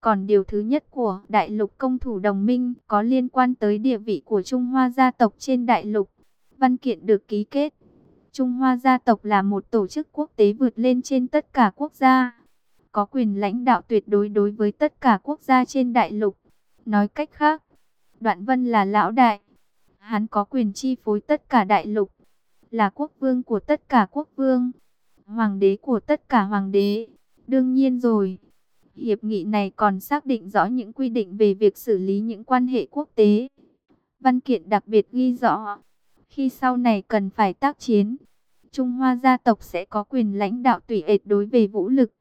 Còn điều thứ nhất của đại lục công thủ đồng minh có liên quan tới địa vị của Trung Hoa gia tộc trên đại lục. Văn kiện được ký kết. Trung Hoa gia tộc là một tổ chức quốc tế vượt lên trên tất cả quốc gia. Có quyền lãnh đạo tuyệt đối đối với tất cả quốc gia trên đại lục. Nói cách khác, Đoạn Vân là lão đại. Hắn có quyền chi phối tất cả đại lục. Là quốc vương của tất cả quốc vương. Hoàng đế của tất cả hoàng đế. Đương nhiên rồi. Hiệp nghị này còn xác định rõ những quy định về việc xử lý những quan hệ quốc tế. Văn kiện đặc biệt ghi rõ, khi sau này cần phải tác chiến, Trung Hoa gia tộc sẽ có quyền lãnh đạo tùy ệt đối về vũ lực.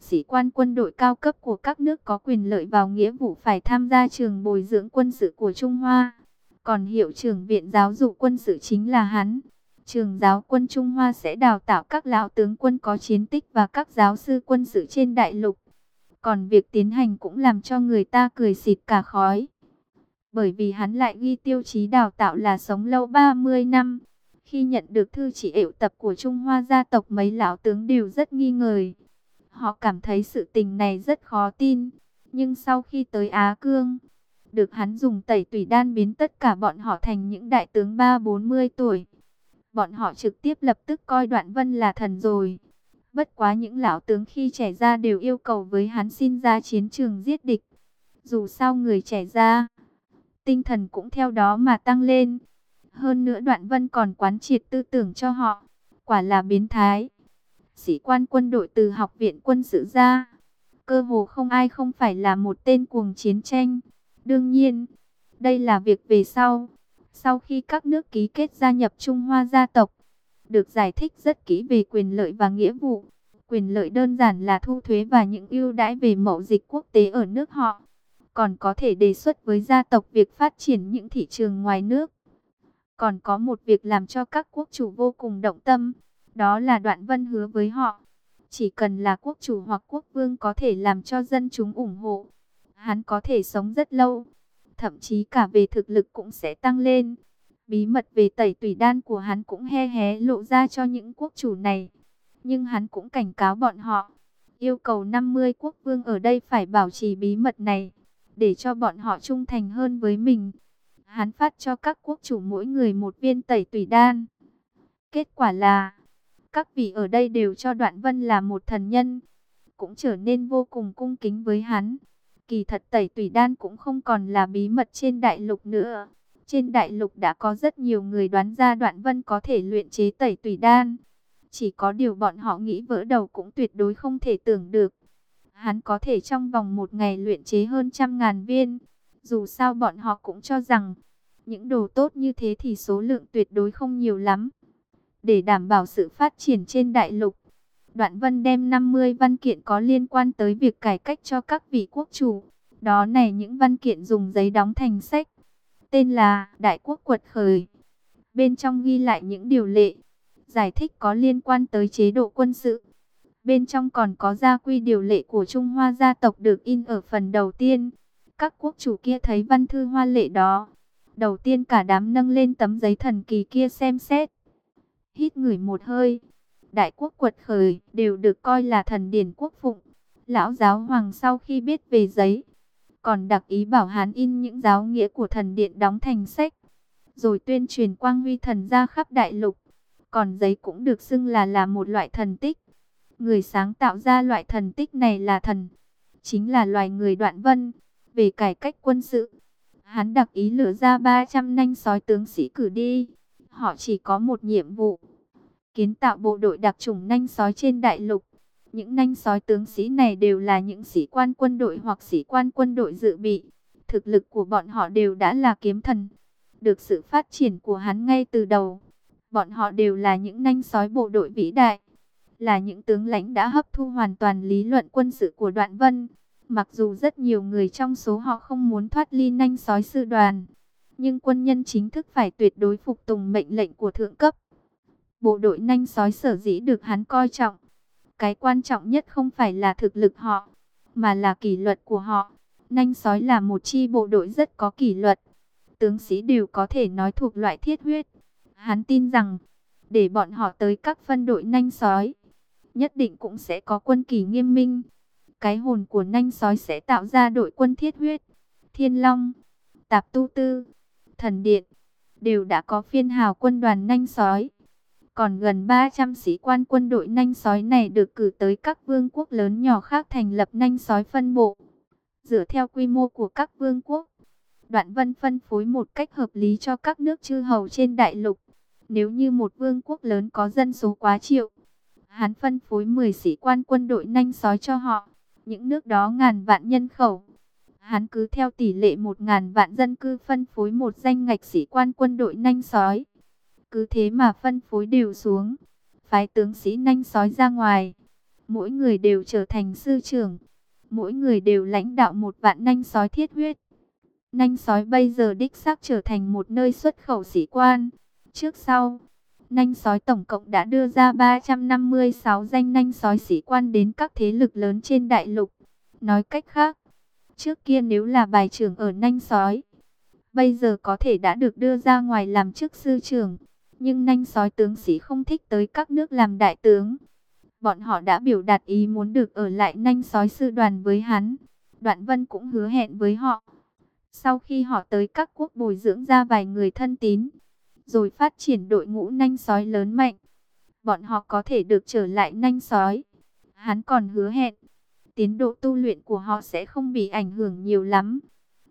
Sĩ quan quân đội cao cấp của các nước có quyền lợi vào nghĩa vụ phải tham gia trường bồi dưỡng quân sự của Trung Hoa. Còn hiệu trưởng viện giáo dục quân sự chính là hắn. Trường giáo quân Trung Hoa sẽ đào tạo các lão tướng quân có chiến tích và các giáo sư quân sự trên đại lục. Còn việc tiến hành cũng làm cho người ta cười xịt cả khói. Bởi vì hắn lại ghi tiêu chí đào tạo là sống lâu 30 năm. Khi nhận được thư chỉ ệu tập của Trung Hoa gia tộc mấy lão tướng đều rất nghi ngờ. Họ cảm thấy sự tình này rất khó tin. Nhưng sau khi tới Á Cương, được hắn dùng tẩy tùy đan biến tất cả bọn họ thành những đại tướng 3-40 tuổi. Bọn họ trực tiếp lập tức coi Đoạn Vân là thần rồi. Bất quá những lão tướng khi trẻ ra đều yêu cầu với hắn xin ra chiến trường giết địch. Dù sao người trẻ ra, tinh thần cũng theo đó mà tăng lên. Hơn nữa Đoạn Vân còn quán triệt tư tưởng cho họ. Quả là biến thái. Sĩ quan quân đội từ học viện quân sự ra. Cơ hồ không ai không phải là một tên cuồng chiến tranh. Đương nhiên, đây là việc về sau. Sau khi các nước ký kết gia nhập Trung Hoa gia tộc, được giải thích rất kỹ về quyền lợi và nghĩa vụ. Quyền lợi đơn giản là thu thuế và những ưu đãi về mậu dịch quốc tế ở nước họ. Còn có thể đề xuất với gia tộc việc phát triển những thị trường ngoài nước. Còn có một việc làm cho các quốc chủ vô cùng động tâm. Đó là đoạn vân hứa với họ. Chỉ cần là quốc chủ hoặc quốc vương có thể làm cho dân chúng ủng hộ. Hắn có thể sống rất lâu. Thậm chí cả về thực lực cũng sẽ tăng lên. Bí mật về tẩy tùy đan của hắn cũng he hé lộ ra cho những quốc chủ này. Nhưng hắn cũng cảnh cáo bọn họ. Yêu cầu 50 quốc vương ở đây phải bảo trì bí mật này. Để cho bọn họ trung thành hơn với mình. Hắn phát cho các quốc chủ mỗi người một viên tẩy tùy đan. Kết quả là, các vị ở đây đều cho Đoạn Vân là một thần nhân. Cũng trở nên vô cùng cung kính với hắn. Kỳ thật tẩy tùy đan cũng không còn là bí mật trên đại lục nữa. Trên đại lục đã có rất nhiều người đoán ra Đoạn Vân có thể luyện chế tẩy tùy đan. Chỉ có điều bọn họ nghĩ vỡ đầu cũng tuyệt đối không thể tưởng được. Hắn có thể trong vòng một ngày luyện chế hơn trăm ngàn viên. Dù sao bọn họ cũng cho rằng, những đồ tốt như thế thì số lượng tuyệt đối không nhiều lắm. Để đảm bảo sự phát triển trên đại lục, Đoạn Vân đem 50 văn kiện có liên quan tới việc cải cách cho các vị quốc chủ. Đó này những văn kiện dùng giấy đóng thành sách. Tên là Đại Quốc Quật Khởi. Bên trong ghi lại những điều lệ, giải thích có liên quan tới chế độ quân sự. Bên trong còn có gia quy điều lệ của Trung Hoa gia tộc được in ở phần đầu tiên. Các quốc chủ kia thấy văn thư hoa lệ đó. Đầu tiên cả đám nâng lên tấm giấy thần kỳ kia xem xét. Hít ngửi một hơi. Đại quốc quật khởi đều được coi là thần điển quốc phụng. Lão giáo hoàng sau khi biết về giấy. Còn đặc ý bảo hán in những giáo nghĩa của thần điện đóng thành sách. Rồi tuyên truyền quang huy thần ra khắp đại lục. Còn giấy cũng được xưng là là một loại thần tích. Người sáng tạo ra loại thần tích này là thần. Chính là loài người đoạn vân. Về cải cách quân sự. Hắn đặc ý lựa ra 300 nanh sói tướng sĩ cử đi. Họ chỉ có một nhiệm vụ. Kiến tạo bộ đội đặc chủng nanh sói trên đại lục. Những nanh sói tướng sĩ này đều là những sĩ quan quân đội hoặc sĩ quan quân đội dự bị. Thực lực của bọn họ đều đã là kiếm thần. Được sự phát triển của hắn ngay từ đầu. Bọn họ đều là những nanh sói bộ đội vĩ đại. Là những tướng lãnh đã hấp thu hoàn toàn lý luận quân sự của đoạn vân. Mặc dù rất nhiều người trong số họ không muốn thoát ly nanh sói sư đoàn. Nhưng quân nhân chính thức phải tuyệt đối phục tùng mệnh lệnh của thượng cấp. Bộ đội nanh sói sở dĩ được hắn coi trọng. Cái quan trọng nhất không phải là thực lực họ, mà là kỷ luật của họ. Nanh sói là một chi bộ đội rất có kỷ luật. Tướng sĩ đều có thể nói thuộc loại thiết huyết. Hắn tin rằng, để bọn họ tới các phân đội nanh sói, nhất định cũng sẽ có quân kỳ nghiêm minh. cái hồn của nanh sói sẽ tạo ra đội quân thiết huyết. Thiên Long, Tạp Tu Tư, Thần Điện, đều đã có phiên hào quân đoàn nanh sói. Còn gần 300 sĩ quan quân đội nanh sói này được cử tới các vương quốc lớn nhỏ khác thành lập nanh sói phân bộ. Dựa theo quy mô của các vương quốc, Đoạn Vân phân phối một cách hợp lý cho các nước chư hầu trên đại lục. Nếu như một vương quốc lớn có dân số quá triệu, hắn phân phối 10 sĩ quan quân đội nanh sói cho họ. Những nước đó ngàn vạn nhân khẩu. Hắn cứ theo tỷ lệ một ngàn vạn dân cư phân phối một danh ngạch sĩ quan quân đội nanh sói. Cứ thế mà phân phối đều xuống. Phái tướng sĩ nhanh sói ra ngoài. Mỗi người đều trở thành sư trưởng. Mỗi người đều lãnh đạo một vạn nhanh sói thiết huyết. Nhanh sói bây giờ đích xác trở thành một nơi xuất khẩu sĩ quan. Trước sau, nhanh sói tổng cộng đã đưa ra 356 danh nhanh sói sĩ quan đến các thế lực lớn trên đại lục. Nói cách khác, trước kia nếu là bài trưởng ở nhanh sói, bây giờ có thể đã được đưa ra ngoài làm chức sư trưởng. Nhưng nanh sói tướng sĩ không thích tới các nước làm đại tướng. Bọn họ đã biểu đạt ý muốn được ở lại nanh sói sư đoàn với hắn. Đoạn vân cũng hứa hẹn với họ. Sau khi họ tới các quốc bồi dưỡng ra vài người thân tín, rồi phát triển đội ngũ nanh sói lớn mạnh, bọn họ có thể được trở lại nanh sói. Hắn còn hứa hẹn, tiến độ tu luyện của họ sẽ không bị ảnh hưởng nhiều lắm.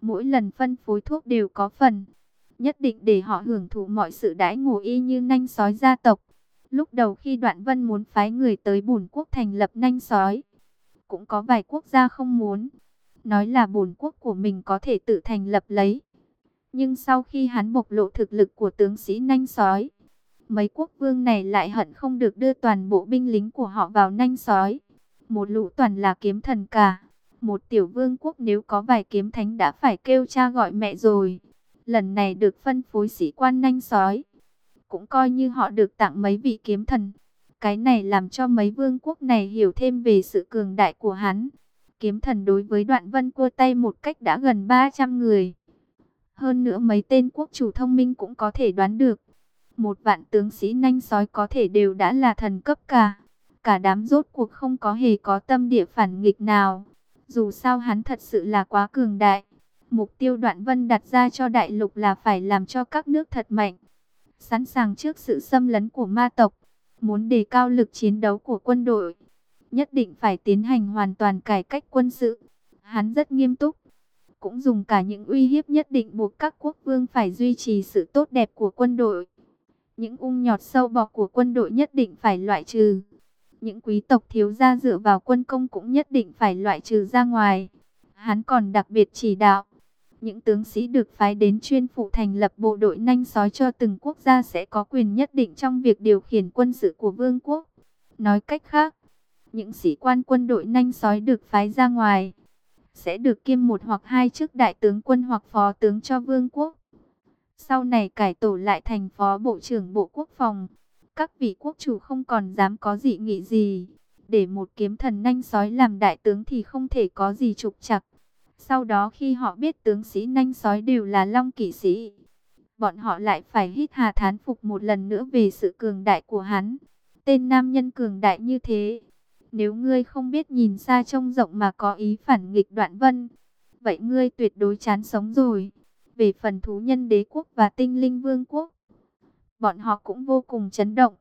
Mỗi lần phân phối thuốc đều có phần, nhất định để họ hưởng thụ mọi sự đãi ngộ y như nanh sói gia tộc. Lúc đầu khi Đoạn Vân muốn phái người tới bùn quốc thành lập nanh sói, cũng có vài quốc gia không muốn nói là bùn quốc của mình có thể tự thành lập lấy. Nhưng sau khi hắn bộc lộ thực lực của tướng sĩ nanh sói, mấy quốc vương này lại hận không được đưa toàn bộ binh lính của họ vào nanh sói. Một lũ toàn là kiếm thần cả. Một tiểu vương quốc nếu có vài kiếm thánh đã phải kêu cha gọi mẹ rồi. Lần này được phân phối sĩ quan nanh sói. Cũng coi như họ được tặng mấy vị kiếm thần. Cái này làm cho mấy vương quốc này hiểu thêm về sự cường đại của hắn. Kiếm thần đối với đoạn vân cua tay một cách đã gần 300 người. Hơn nữa mấy tên quốc chủ thông minh cũng có thể đoán được. Một vạn tướng sĩ nanh sói có thể đều đã là thần cấp cả. Cả đám rốt cuộc không có hề có tâm địa phản nghịch nào. Dù sao hắn thật sự là quá cường đại. Mục tiêu đoạn vân đặt ra cho đại lục là phải làm cho các nước thật mạnh. Sẵn sàng trước sự xâm lấn của ma tộc. Muốn đề cao lực chiến đấu của quân đội nhất định phải tiến hành hoàn toàn cải cách quân sự. Hắn rất nghiêm túc, cũng dùng cả những uy hiếp nhất định buộc các quốc vương phải duy trì sự tốt đẹp của quân đội. Những ung nhọt sâu bọc của quân đội nhất định phải loại trừ. Những quý tộc thiếu gia dựa vào quân công cũng nhất định phải loại trừ ra ngoài. Hắn còn đặc biệt chỉ đạo. Những tướng sĩ được phái đến chuyên phụ thành lập bộ đội nanh sói cho từng quốc gia sẽ có quyền nhất định trong việc điều khiển quân sự của vương quốc. Nói cách khác, những sĩ quan quân đội nanh sói được phái ra ngoài, sẽ được kiêm một hoặc hai chức đại tướng quân hoặc phó tướng cho vương quốc. Sau này cải tổ lại thành phó bộ trưởng bộ quốc phòng, các vị quốc chủ không còn dám có dị nghị gì. Để một kiếm thần nanh sói làm đại tướng thì không thể có gì trục chặt. Sau đó khi họ biết tướng sĩ nanh sói đều là long kỵ sĩ, bọn họ lại phải hít hà thán phục một lần nữa về sự cường đại của hắn. Tên nam nhân cường đại như thế, nếu ngươi không biết nhìn xa trông rộng mà có ý phản nghịch đoạn vân, vậy ngươi tuyệt đối chán sống rồi. Về phần thú nhân đế quốc và tinh linh vương quốc, bọn họ cũng vô cùng chấn động.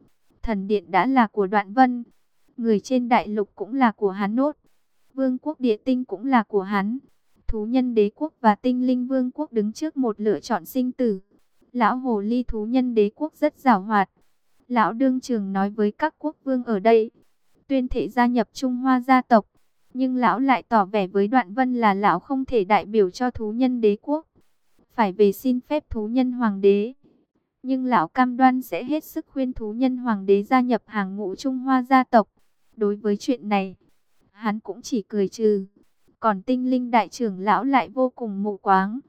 Thần điện đã là của đoạn vân, người trên đại lục cũng là của hắn nốt. Vương quốc địa tinh cũng là của hắn. Thú nhân đế quốc và tinh linh vương quốc đứng trước một lựa chọn sinh tử. Lão hồ ly thú nhân đế quốc rất giảo hoạt. Lão đương trường nói với các quốc vương ở đây tuyên thệ gia nhập Trung Hoa gia tộc. Nhưng lão lại tỏ vẻ với Đoạn Vân là lão không thể đại biểu cho thú nhân đế quốc. Phải về xin phép thú nhân hoàng đế. Nhưng lão cam đoan sẽ hết sức khuyên thú nhân hoàng đế gia nhập hàng ngũ Trung Hoa gia tộc. Đối với chuyện này, hắn cũng chỉ cười trừ. Còn tinh linh đại trưởng lão lại vô cùng mù quáng.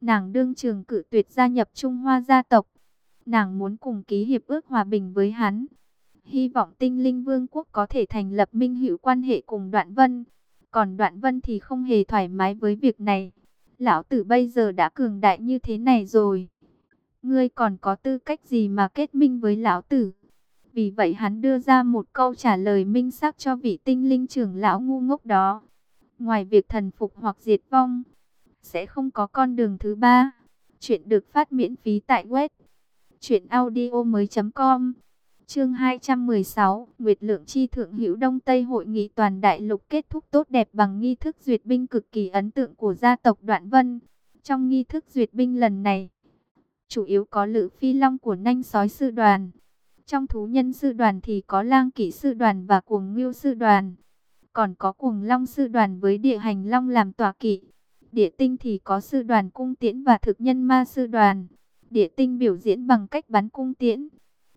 Nàng đương trường cử tuyệt gia nhập Trung Hoa gia tộc. Nàng muốn cùng ký hiệp ước hòa bình với hắn hy vọng tinh linh vương quốc có thể thành lập minh hữu quan hệ cùng đoạn vân. Còn đoạn vân thì không hề thoải mái với việc này. Lão tử bây giờ đã cường đại như thế này rồi. Ngươi còn có tư cách gì mà kết minh với lão tử? Vì vậy hắn đưa ra một câu trả lời minh xác cho vị tinh linh trưởng lão ngu ngốc đó. Ngoài việc thần phục hoặc diệt vong, sẽ không có con đường thứ ba. Chuyện được phát miễn phí tại web truyệnaudiomoi.com. Chương 216, Nguyệt Lượng chi thượng hữu Đông Tây hội nghị toàn đại lục kết thúc tốt đẹp bằng nghi thức duyệt binh cực kỳ ấn tượng của gia tộc Đoạn Vân. Trong nghi thức duyệt binh lần này, chủ yếu có Lữ Phi Long của Nanh Sói sư đoàn. Trong thú nhân sư đoàn thì có Lang Kỵ sư đoàn và Cuồng Ngưu sư đoàn. Còn có Cuồng Long sư đoàn với Địa Hành Long làm tòa kỵ. Địa Tinh thì có sư đoàn cung tiễn và thực nhân ma sư đoàn. Địa Tinh biểu diễn bằng cách bắn cung tiễn,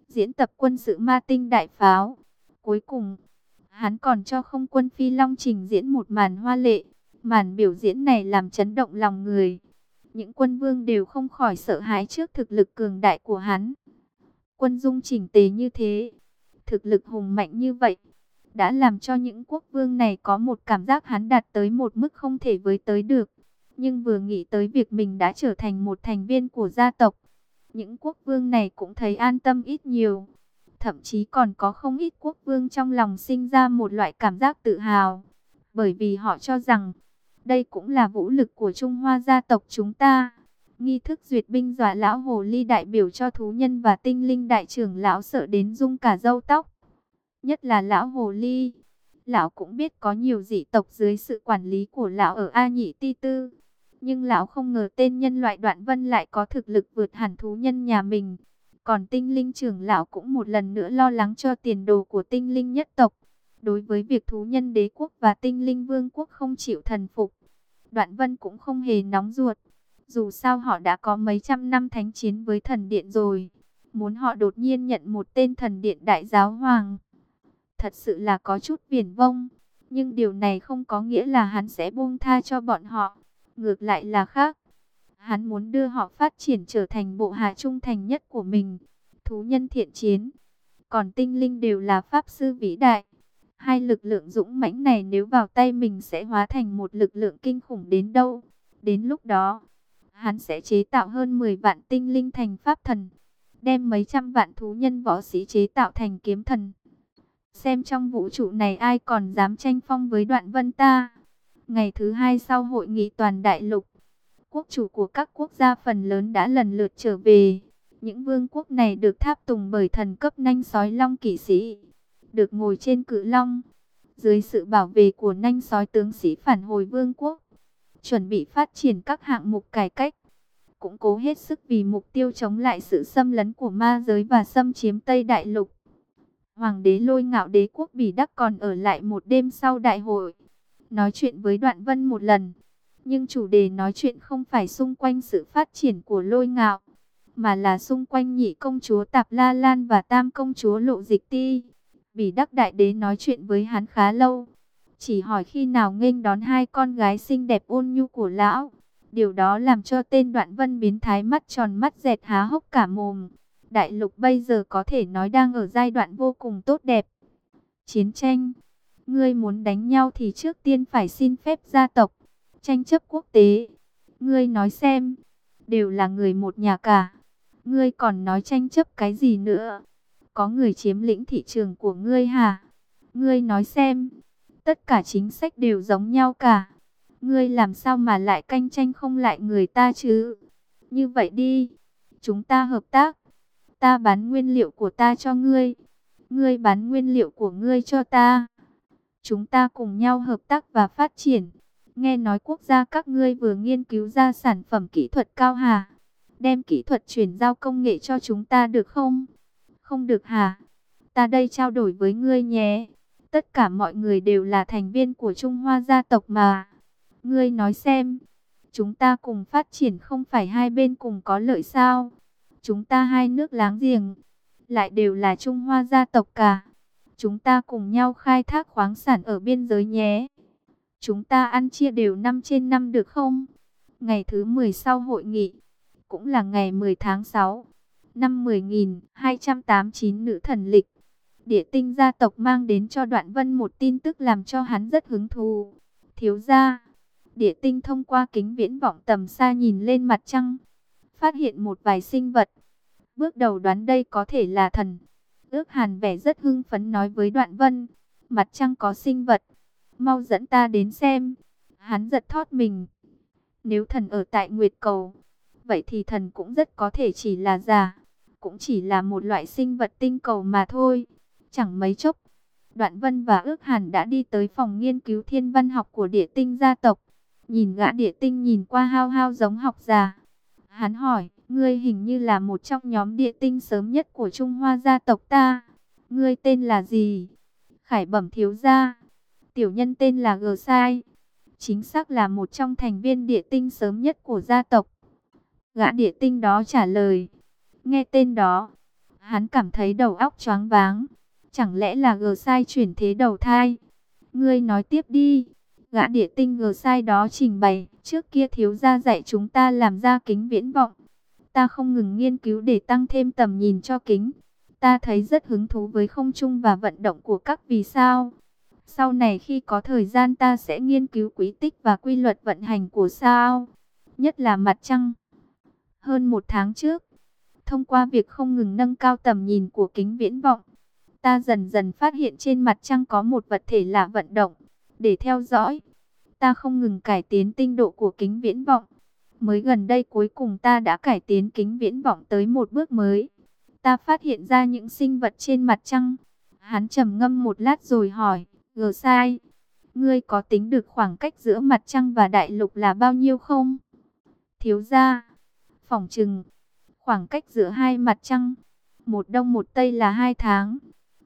diễn tập quân sự ma tinh đại pháo. Cuối cùng, hắn còn cho không quân Phi Long trình diễn một màn hoa lệ. Màn biểu diễn này làm chấn động lòng người. Những quân vương đều không khỏi sợ hãi trước thực lực cường đại của hắn. Quân dung chỉnh tề như thế, thực lực hùng mạnh như vậy, đã làm cho những quốc vương này có một cảm giác hắn đạt tới một mức không thể với tới được. Nhưng vừa nghĩ tới việc mình đã trở thành một thành viên của gia tộc, những quốc vương này cũng thấy an tâm ít nhiều. Thậm chí còn có không ít quốc vương trong lòng sinh ra một loại cảm giác tự hào. Bởi vì họ cho rằng, đây cũng là vũ lực của Trung Hoa gia tộc chúng ta. Nghi thức duyệt binh dọa lão hồ ly đại biểu cho thú nhân và tinh linh đại trưởng lão sợ đến rung cả râu tóc. Nhất là lão hồ ly. Lão cũng biết có nhiều dị tộc dưới sự quản lý của lão ở A Nhị Ti Tư. Nhưng lão không ngờ tên nhân loại đoạn vân lại có thực lực vượt hẳn thú nhân nhà mình. Còn tinh linh trưởng lão cũng một lần nữa lo lắng cho tiền đồ của tinh linh nhất tộc. Đối với việc thú nhân đế quốc và tinh linh vương quốc không chịu thần phục, đoạn vân cũng không hề nóng ruột. Dù sao họ đã có mấy trăm năm thánh chiến với thần điện rồi. Muốn họ đột nhiên nhận một tên thần điện đại giáo hoàng. Thật sự là có chút viển vông. Nhưng điều này không có nghĩa là hắn sẽ buông tha cho bọn họ. Ngược lại là khác. Hắn muốn đưa họ phát triển trở thành bộ hạ trung thành nhất của mình. Thú nhân thiện chiến. Còn tinh linh đều là pháp sư vĩ đại. Hai lực lượng dũng mãnh này nếu vào tay mình sẽ hóa thành một lực lượng kinh khủng đến đâu. Đến lúc đó, hắn sẽ chế tạo hơn 10 vạn tinh linh thành pháp thần, đem mấy trăm vạn thú nhân võ sĩ chế tạo thành kiếm thần. Xem trong vũ trụ này ai còn dám tranh phong với đoạn vân ta. Ngày thứ hai sau hội nghị toàn đại lục, quốc chủ của các quốc gia phần lớn đã lần lượt trở về. Những vương quốc này được tháp tùng bởi thần cấp nanh sói long kỵ sĩ, được ngồi trên cự long, dưới sự bảo vệ của nanh sói tướng sĩ phản hồi vương quốc chuẩn bị phát triển các hạng mục cải cách, cũng cố hết sức vì mục tiêu chống lại sự xâm lấn của ma giới và xâm chiếm Tây Đại Lục. Hoàng đế lôi ngạo đế quốc Bỉ Đắc còn ở lại một đêm sau đại hội, nói chuyện với Đoạn Vân một lần. Nhưng chủ đề nói chuyện không phải xung quanh sự phát triển của lôi ngạo, mà là xung quanh nhị công chúa Tạp La Lan và tam công chúa Lộ Dịch Ti. Bỉ Đắc Đại Đế nói chuyện với hắn khá lâu, chỉ hỏi khi nào nghênh đón hai con gái xinh đẹp ôn nhu của lão. Điều đó làm cho tên đoạn vân biến thái mắt tròn mắt dẹt há hốc cả mồm. Đại lục bây giờ có thể nói đang ở giai đoạn vô cùng tốt đẹp. Chiến tranh. Ngươi muốn đánh nhau thì trước tiên phải xin phép gia tộc. Tranh chấp quốc tế. Ngươi nói xem. Đều là người một nhà cả. Ngươi còn nói tranh chấp cái gì nữa? Có người chiếm lĩnh thị trường của ngươi hả? Ngươi nói xem tất cả chính sách đều giống nhau cả. Ngươi làm sao mà lại cạnh tranh không lại người ta chứ? Như vậy đi, chúng ta hợp tác. Ta bán nguyên liệu của ta cho ngươi. Ngươi bán nguyên liệu của ngươi cho ta. Chúng ta cùng nhau hợp tác và phát triển. Nghe nói quốc gia các ngươi vừa nghiên cứu ra sản phẩm kỹ thuật cao hà. Đem kỹ thuật chuyển giao công nghệ cho chúng ta được không? Không được hả? Ta đây trao đổi với ngươi nhé. Tất cả mọi người đều là thành viên của Trung Hoa gia tộc mà. Ngươi nói xem, chúng ta cùng phát triển không phải hai bên cùng có lợi sao? Chúng ta hai nước láng giềng, lại đều là Trung Hoa gia tộc cả. Chúng ta cùng nhau khai thác khoáng sản ở biên giới nhé. Chúng ta ăn chia đều năm trên năm được không? Ngày thứ 10 sau hội nghị, cũng là ngày 10 tháng 6, năm 10.289 nữ thần lịch. Địa tinh gia tộc mang đến cho Đoạn Vân một tin tức làm cho hắn rất hứng thú. Thiếu gia, địa tinh thông qua kính viễn vọng tầm xa nhìn lên mặt trăng, phát hiện một vài sinh vật. Bước đầu đoán đây có thể là thần. Ước hàn vẻ rất hưng phấn nói với Đoạn Vân, mặt trăng có sinh vật, mau dẫn ta đến xem. Hắn giật thót mình. Nếu thần ở tại Nguyệt Cầu, vậy thì thần cũng rất có thể chỉ là già cũng chỉ là một loại sinh vật tinh cầu mà thôi. Chẳng mấy chốc, Đoạn Vân và Ước Hàn đã đi tới phòng nghiên cứu thiên văn học của địa tinh gia tộc. Nhìn gã địa tinh nhìn qua hao hao giống học già. Hắn hỏi, ngươi hình như là một trong nhóm địa tinh sớm nhất của Trung Hoa gia tộc ta. Ngươi tên là gì? Khải bẩm thiếu gia. Tiểu nhân tên là G Sai. Chính xác là một trong thành viên địa tinh sớm nhất của gia tộc. Gã địa tinh đó trả lời. Nghe tên đó, hắn cảm thấy đầu óc choáng váng. Chẳng lẽ là G Sai chuyển thế đầu thai? Ngươi nói tiếp đi. Gã địa tinh G Sai đó trình bày. Trước kia thiếu gia dạy chúng ta làm ra kính viễn vọng. Ta không ngừng nghiên cứu để tăng thêm tầm nhìn cho kính. Ta thấy rất hứng thú với không trung và vận động của các vì sao. Sau này khi có thời gian ta sẽ nghiên cứu quý tích và quy luật vận hành của sao. Nhất là mặt trăng. Hơn một tháng trước, thông qua việc không ngừng nâng cao tầm nhìn của kính viễn vọng, ta dần dần phát hiện trên mặt trăng có một vật thể lạ vận động. Để theo dõi, ta không ngừng cải tiến tinh độ của kính viễn vọng. Mới gần đây cuối cùng ta đã cải tiến kính viễn vọng tới một bước mới. Ta phát hiện ra những sinh vật trên mặt trăng. Hắn trầm ngâm một lát rồi hỏi, gờ sai. Ngươi có tính được khoảng cách giữa mặt trăng và đại lục là bao nhiêu không? Thiếu gia, phỏng trừng, khoảng cách giữa hai mặt trăng, một đông một tây là hai tháng.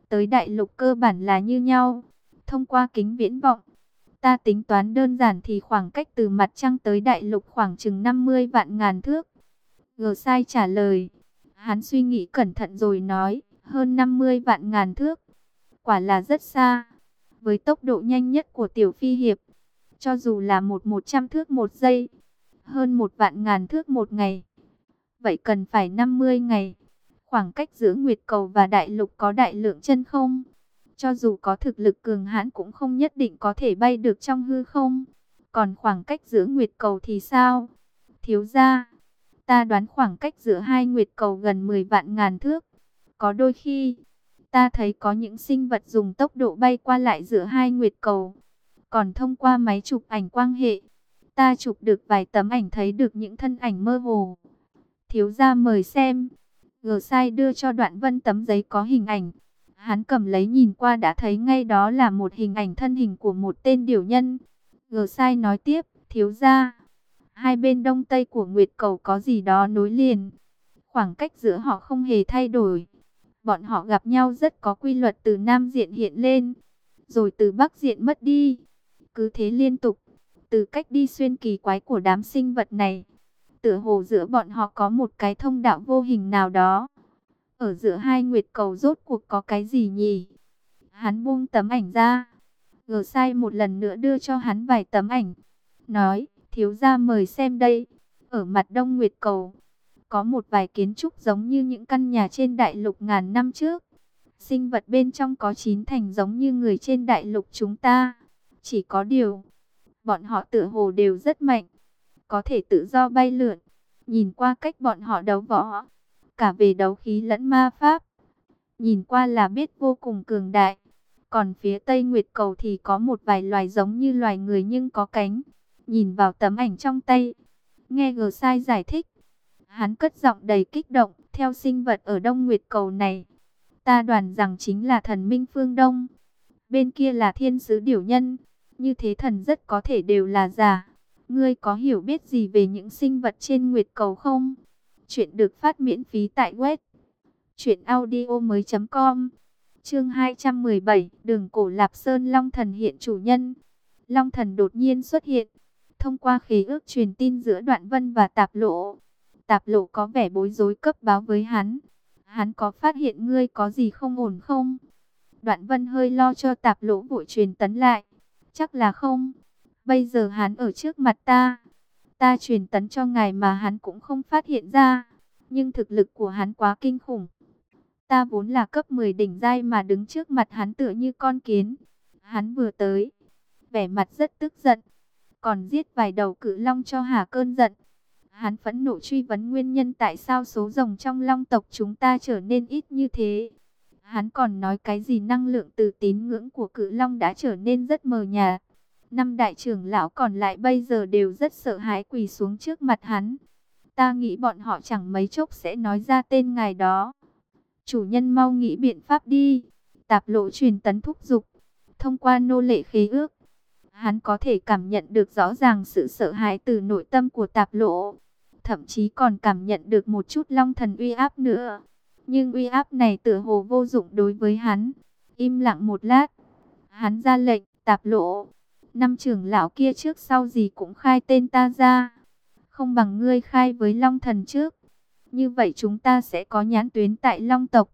Tới đại lục cơ bản là như nhau. Thông qua kính viễn vọng, ta tính toán đơn giản thì khoảng cách từ mặt trăng tới đại lục khoảng chừng 50 vạn ngàn thước. Gờ sai trả lời. Hắn suy nghĩ cẩn thận rồi nói, hơn 50 vạn ngàn thước. Quả là rất xa. Với tốc độ nhanh nhất của tiểu phi hiệp, cho dù là một 100 thước một giây, hơn một vạn ngàn thước một ngày. Vậy cần phải 50 ngày. Khoảng cách giữa Nguyệt Cầu và Đại Lục có đại lượng chân không? Cho dù có thực lực cường hãn cũng không nhất định có thể bay được trong hư không. Còn khoảng cách giữa Nguyệt Cầu thì sao? Thiếu gia, ta đoán khoảng cách giữa hai Nguyệt Cầu gần 10 vạn ngàn thước. Có đôi khi, ta thấy có những sinh vật dùng tốc độ bay qua lại giữa hai Nguyệt Cầu. Còn thông qua máy chụp ảnh quang hệ, ta chụp được vài tấm ảnh thấy được những thân ảnh mơ hồ. Thiếu gia mời xem. Gờ sai đưa cho đoạn vân tấm giấy có hình ảnh. Hắn cầm lấy nhìn qua đã thấy ngay đó là một hình ảnh thân hình của một tên điều nhân. Gờ sai nói tiếp, thiếu gia. Hai bên đông tây của Nguyệt Cầu có gì đó nối liền. Khoảng cách giữa họ không hề thay đổi. Bọn họ gặp nhau rất có quy luật từ Nam diện hiện lên. Rồi từ Bắc diện mất đi. Cứ thế liên tục. Từ cách đi xuyên kỳ quái của đám sinh vật này tựa hồ giữa bọn họ có một cái thông đạo vô hình nào đó. Ở giữa hai nguyệt cầu rốt cuộc có cái gì nhỉ? Hắn buông tấm ảnh ra. Gờ sai một lần nữa đưa cho hắn vài tấm ảnh. Nói, thiếu gia mời xem đây. Ở mặt đông nguyệt cầu, có một vài kiến trúc giống như những căn nhà trên đại lục ngàn năm trước. Sinh vật bên trong có chín thành giống như người trên đại lục chúng ta. Chỉ có điều, bọn họ tựa hồ đều rất mạnh có thể tự do bay lượn. Nhìn qua cách bọn họ đấu võ, cả về đấu khí lẫn ma pháp, nhìn qua là biết vô cùng cường đại. Còn phía Tây Nguyệt Cầu thì có một vài loài giống như loài người nhưng có cánh. Nhìn vào tấm ảnh trong tay, nghe gờ sai giải thích. Hắn cất giọng đầy kích động, theo sinh vật ở Đông Nguyệt Cầu này. Ta đoàn rằng chính là thần minh phương Đông. Bên kia là thiên sứ điểu nhân. Như thế thần rất có thể đều là giả. Ngươi có hiểu biết gì về những sinh vật trên nguyệt cầu không? Chuyện được phát miễn phí tại web truyệnaudiomoi.com. Chương 217, Đường cổ Lạp Sơn Long Thần hiện chủ nhân. Long Thần đột nhiên xuất hiện, thông qua khí ước truyền tin giữa Đoạn Vân và Tạp Lộ. Tạp Lộ có vẻ bối rối cấp báo với hắn. Hắn có phát hiện ngươi có gì không ổn không? Đoạn Vân hơi lo cho Tạp Lộ vội truyền tấn lại. Chắc là không. Bây giờ hắn ở trước mặt ta. Ta truyền tấn cho ngài mà hắn cũng không phát hiện ra. Nhưng thực lực của hắn quá kinh khủng. Ta vốn là cấp 10 đỉnh giai mà đứng trước mặt hắn tựa như con kiến. Hắn vừa tới. Vẻ mặt rất tức giận. Còn giết vài đầu cự long cho hà cơn giận. Hắn phẫn nộ truy vấn nguyên nhân tại sao số rồng trong long tộc chúng ta trở nên ít như thế. Hắn còn nói cái gì năng lượng từ tín ngưỡng của cự long đã trở nên rất mờ nhạt Năm đại trưởng lão còn lại bây giờ đều rất sợ hãi quỳ xuống trước mặt hắn. Ta nghĩ bọn họ chẳng mấy chốc sẽ nói ra tên ngài đó. Chủ nhân mau nghĩ biện pháp đi. Tạp lộ truyền tấn thúc dục Thông qua nô lệ khế ước. Hắn có thể cảm nhận được rõ ràng sự sợ hãi từ nội tâm của tạp lộ. Thậm chí còn cảm nhận được một chút long thần uy áp nữa. Nhưng uy áp này tựa hồ vô dụng đối với hắn. Im lặng một lát. Hắn ra lệnh, tạp lộ. Năm trưởng lão kia trước sau gì cũng khai tên ta ra. Không bằng ngươi khai với long thần trước. Như vậy chúng ta sẽ có nhãn tuyến tại long tộc.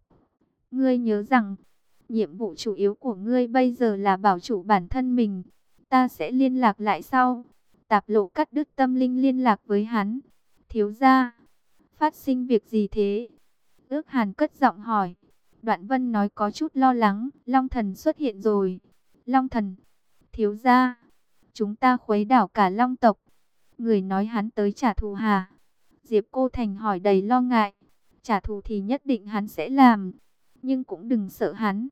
Ngươi nhớ rằng, nhiệm vụ chủ yếu của ngươi bây giờ là bảo chủ bản thân mình. Ta sẽ liên lạc lại sau. Tạp lộ cắt đứt tâm linh liên lạc với hắn. Thiếu gia, phát sinh việc gì thế? Ước hàn cất giọng hỏi. Đoạn vân nói có chút lo lắng, Long thần xuất hiện rồi. Long thần, thiếu gia, chúng ta khuấy đảo cả Long tộc. Người nói hắn tới trả thù hà. Diệp Cô Thành hỏi đầy lo ngại. Trả thù thì nhất định hắn sẽ làm. Nhưng cũng đừng sợ hắn.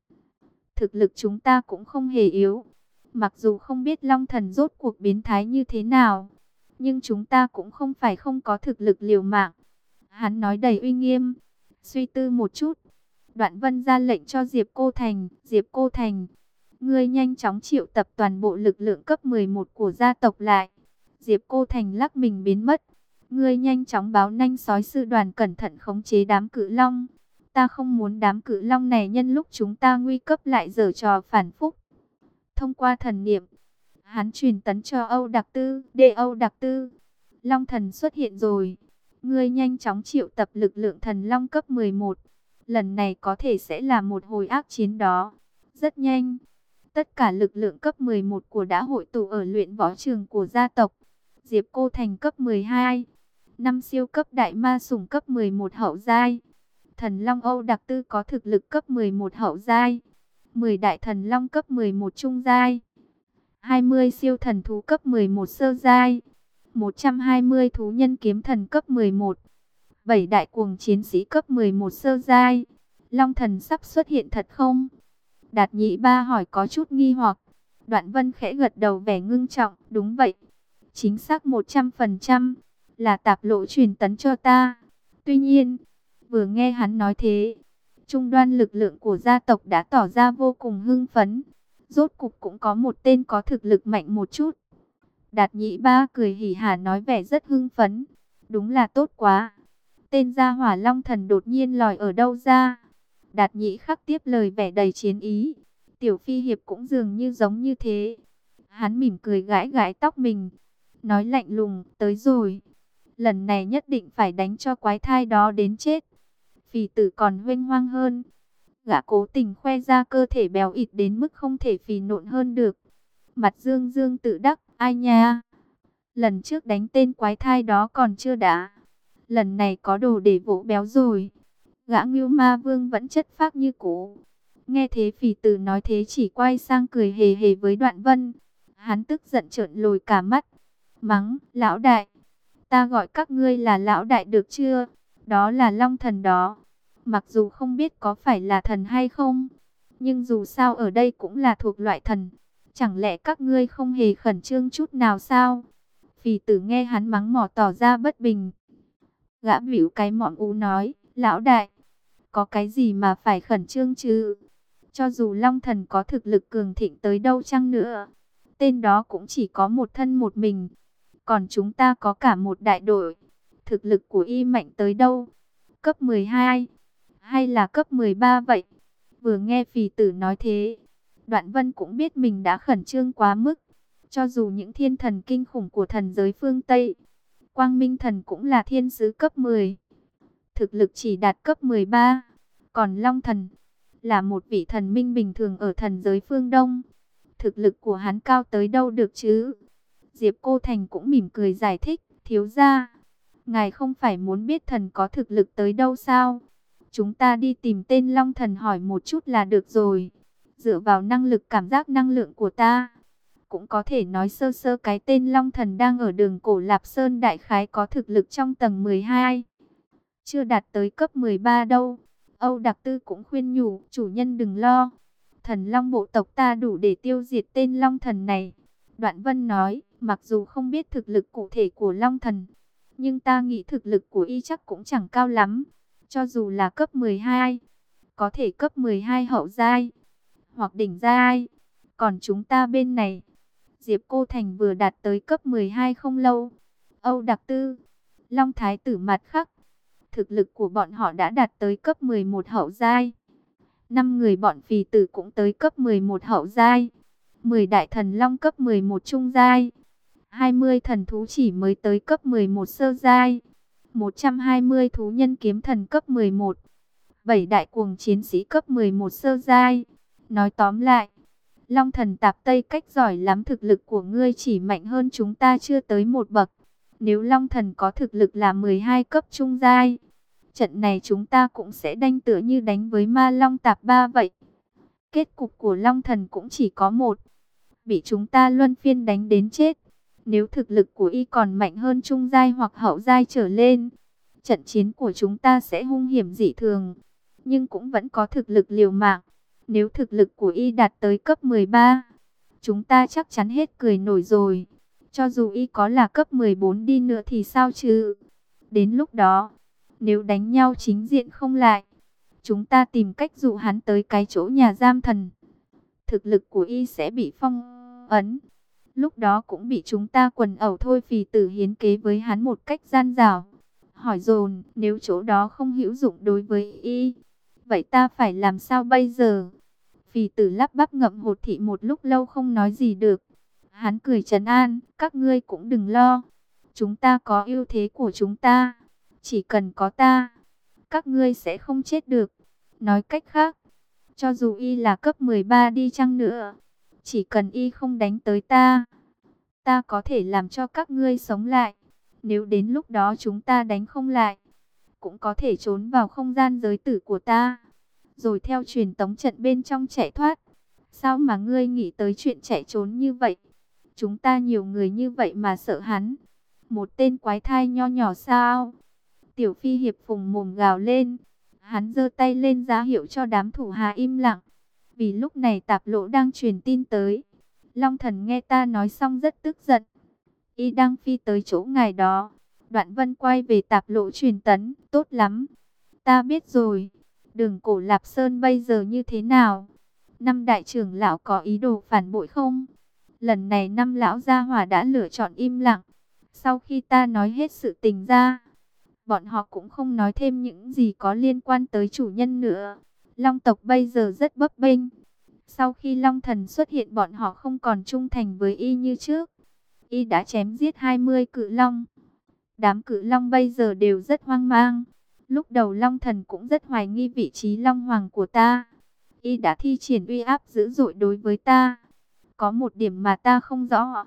Thực lực chúng ta cũng không hề yếu. Mặc dù không biết Long thần rốt cuộc biến thái như thế nào. Nhưng chúng ta cũng không phải không có thực lực liều mạng. Hắn nói đầy uy nghiêm. Suy tư một chút, Đoạn Vân ra lệnh cho Diệp Cô Thành, Diệp Cô Thành, ngươi nhanh chóng triệu tập toàn bộ lực lượng cấp 11 của gia tộc lại. Diệp Cô Thành lắc mình biến mất. Ngươi nhanh chóng báo nhanh sói sư đoàn cẩn thận khống chế đám cự long. Ta không muốn đám cự long này nhân lúc chúng ta nguy cấp lại dở trò phản phúc. Thông qua thần niệm, hắn truyền tấn cho Âu Đặc Tư, đệ Âu Đặc Tư. Long thần xuất hiện rồi. Ngươi nhanh chóng triệu tập lực lượng thần long cấp 11. Lần này có thể sẽ là một hồi ác chiến đó. Rất nhanh. Tất cả lực lượng cấp 11 của đã hội tụ ở luyện võ trường của gia tộc. Diệp Cô Thành cấp 12. năm siêu cấp đại ma sủng cấp 11 hậu giai. Thần Long Âu Đặc Tư có thực lực cấp 11 hậu giai. 10 đại thần Long cấp 11 trung giai. 20 siêu thần thú cấp 11 sơ giai. 120 thú nhân kiếm thần cấp 11, 7 đại cuồng chiến sĩ cấp 11 sơ giai. Long thần sắp xuất hiện thật không? Đạt nhị ba hỏi có chút nghi hoặc. Đoạn vân khẽ gật đầu vẻ ngưng trọng, đúng vậy. Chính xác 100% là tạp lộ truyền tấn cho ta. Tuy nhiên, vừa nghe hắn nói thế, trung đoan lực lượng của gia tộc đã tỏ ra vô cùng hưng phấn. Rốt cục cũng có một tên có thực lực mạnh một chút. Đạt nhị ba cười hỉ hả nói vẻ rất hưng phấn. Đúng là tốt quá. Tên gia hỏa long thần đột nhiên lòi ở đâu ra. Đạt nhị khắc tiếp lời vẻ đầy chiến ý. Tiểu phi hiệp cũng dường như giống như thế. Hắn mỉm cười gãi gãi tóc mình. Nói lạnh lùng, tới rồi. Lần này nhất định phải đánh cho quái thai đó đến chết. Phì tử còn huênh hoang hơn. Gã cố tình khoe ra cơ thể béo ịt đến mức không thể phì nộn hơn được. Mặt dương dương tự đắc, ai nha. Lần trước đánh tên quái thai đó còn chưa đã. Lần này có đồ để vỗ béo rồi. Gã ngưu ma vương vẫn chất phác như cũ. Nghe thế phỉ tử nói thế chỉ quay sang cười hề hề với đoạn vân. Hắn tức giận trợn lồi cả mắt. Mắng, lão đại. Ta gọi các ngươi là lão đại được chưa? Đó là long thần đó. Mặc dù không biết có phải là thần hay không. Nhưng dù sao ở đây cũng là thuộc loại thần. Chẳng lẽ các ngươi không hề khẩn trương chút nào sao? Phỉ tử nghe hắn mắng mỏ tỏ ra bất bình. Gã bĩu cái mọn ú nói, lão đại, có cái gì mà phải khẩn trương chứ? Cho dù Long Thần có thực lực cường thịnh tới đâu chăng nữa, tên đó cũng chỉ có một thân một mình. Còn chúng ta có cả một đại đội. Thực lực của y mạnh tới đâu? Cấp 12 hay là cấp 13 vậy? Vừa nghe phì tử nói thế, Đoạn Vân cũng biết mình đã khẩn trương quá mức. Cho dù những thiên thần kinh khủng của thần giới phương Tây, Quang Minh thần cũng là thiên sứ cấp 10. Thực lực chỉ đạt cấp 13. Còn Long thần là một vị thần minh bình thường ở thần giới phương Đông. Thực lực của hắn cao tới đâu được chứ? Diệp Cô Thành cũng mỉm cười giải thích, thiếu gia, ngài không phải muốn biết thần có thực lực tới đâu sao? Chúng ta đi tìm tên Long thần hỏi một chút là được rồi dựa vào năng lực cảm giác năng lượng của ta. Cũng có thể nói sơ sơ cái tên Long Thần đang ở đường cổ Lạp Sơn đại khái có thực lực trong tầng 12. Chưa đạt tới cấp 13 đâu. Âu Đặc Tư cũng khuyên nhủ, chủ nhân đừng lo. Thần Long bộ tộc ta đủ để tiêu diệt tên Long Thần này. Đoạn Vân nói, mặc dù không biết thực lực cụ thể của Long Thần, nhưng ta nghĩ thực lực của y chắc cũng chẳng cao lắm. Cho dù là cấp 12, có thể cấp 12 hậu giai, hoặc đỉnh giai. Còn chúng ta bên này, Diệp Cô Thành vừa đạt tới cấp 12 không lâu. Âu Đặc Tư, Long Thái Tử mặt khắc, thực lực của bọn họ đã đạt tới cấp 11 hậu giai. Năm người bọn phì tử cũng tới cấp 11 hậu giai. 10 đại thần long cấp 11 trung giai. 20 thần thú chỉ mới tới cấp 11 sơ giai. 120 thú nhân kiếm thần cấp 11. 7 đại cuồng chiến sĩ cấp 11 sơ giai. Nói tóm lại, Long thần tạp Tây cách giỏi lắm thực lực của ngươi chỉ mạnh hơn chúng ta chưa tới một bậc. Nếu Long thần có thực lực là 12 cấp trung giai, trận này chúng ta cũng sẽ đánh tựa như đánh với ma Long tạp ba vậy. Kết cục của Long thần cũng chỉ có một, bị chúng ta luân phiên đánh đến chết. Nếu thực lực của y còn mạnh hơn trung giai hoặc hậu giai trở lên, trận chiến của chúng ta sẽ hung hiểm dị thường, nhưng cũng vẫn có thực lực liều mạng. Nếu thực lực của y đạt tới cấp 13, chúng ta chắc chắn hết cười nổi rồi. Cho dù y có là cấp 14 đi nữa thì sao chứ? Đến lúc đó, nếu đánh nhau chính diện không lại, chúng ta tìm cách dụ hắn tới cái chỗ nhà giam thần. Thực lực của y sẽ bị phong ấn. Lúc đó cũng bị chúng ta quần ẩu thôi phì tử hiến kế với hắn một cách gian rào. Hỏi dồn, nếu chỗ đó không hữu dụng đối với y, vậy ta phải làm sao bây giờ? Phì tử lắp bắp ngậm hột thị một lúc lâu không nói gì được. Hắn cười trấn an, các ngươi cũng đừng lo. Chúng ta có ưu thế của chúng ta. Chỉ cần có ta, các ngươi sẽ không chết được. Nói cách khác, cho dù y là cấp 13 đi chăng nữa, chỉ cần y không đánh tới ta, ta có thể làm cho các ngươi sống lại. Nếu đến lúc đó chúng ta đánh không lại, cũng có thể trốn vào không gian giới tử của ta rồi theo truyền tống trận bên trong chạy thoát. Sao mà ngươi nghĩ tới chuyện chạy trốn như vậy? Chúng ta nhiều người như vậy mà sợ hắn. Một tên quái thai nho nhỏ sao? Tiểu phi hiệp phùng mồm gào lên. Hắn giơ tay lên giá hiệu cho đám thủ hạ im lặng. Vì lúc này tạp lỗ đang truyền tin tới. Long thần nghe ta nói xong rất tức giận. Y đang phi tới chỗ ngài đó. Đoạn vân quay về tạp lỗ truyền tấn. Tốt lắm. Ta biết rồi. Đường cổ Lạp Sơn bây giờ như thế nào? Năm đại trưởng lão có ý đồ phản bội không? Lần này năm lão gia hỏa đã lựa chọn im lặng. Sau khi ta nói hết sự tình ra, bọn họ cũng không nói thêm những gì có liên quan tới chủ nhân nữa. Long tộc bây giờ rất bấp bênh. Sau khi Long thần xuất hiện, bọn họ không còn trung thành với y như trước. Y đã chém giết 20 cự long. Đám cự long bây giờ đều rất hoang mang. Lúc đầu Long Thần cũng rất hoài nghi vị trí Long Hoàng của ta. Y đã thi triển uy áp dữ dội đối với ta. Có một điểm mà ta không rõ.